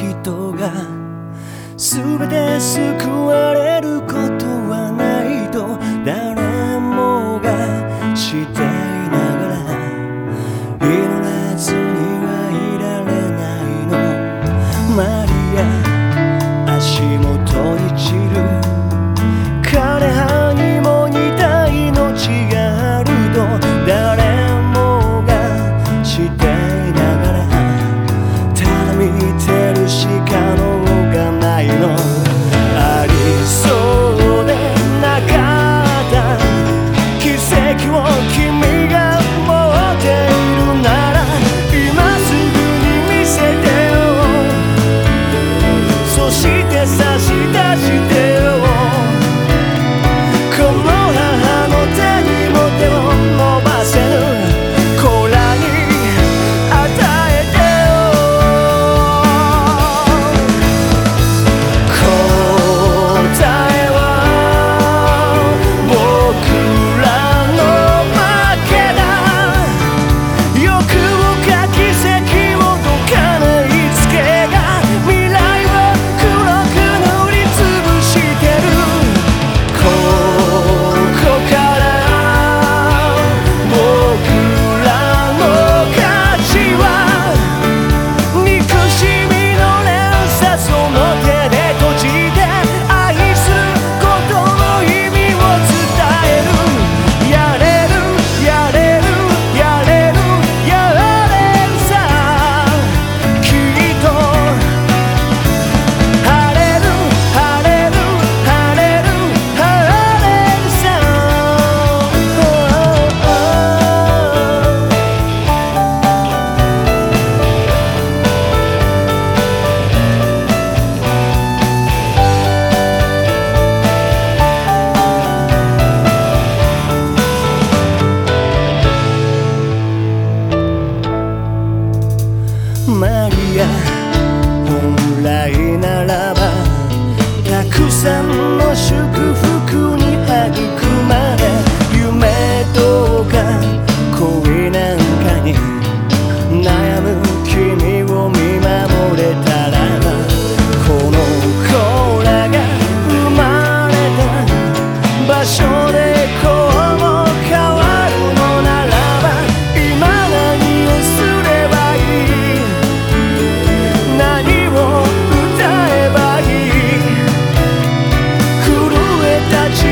人が全て救われる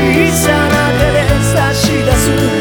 小さな手で差し出す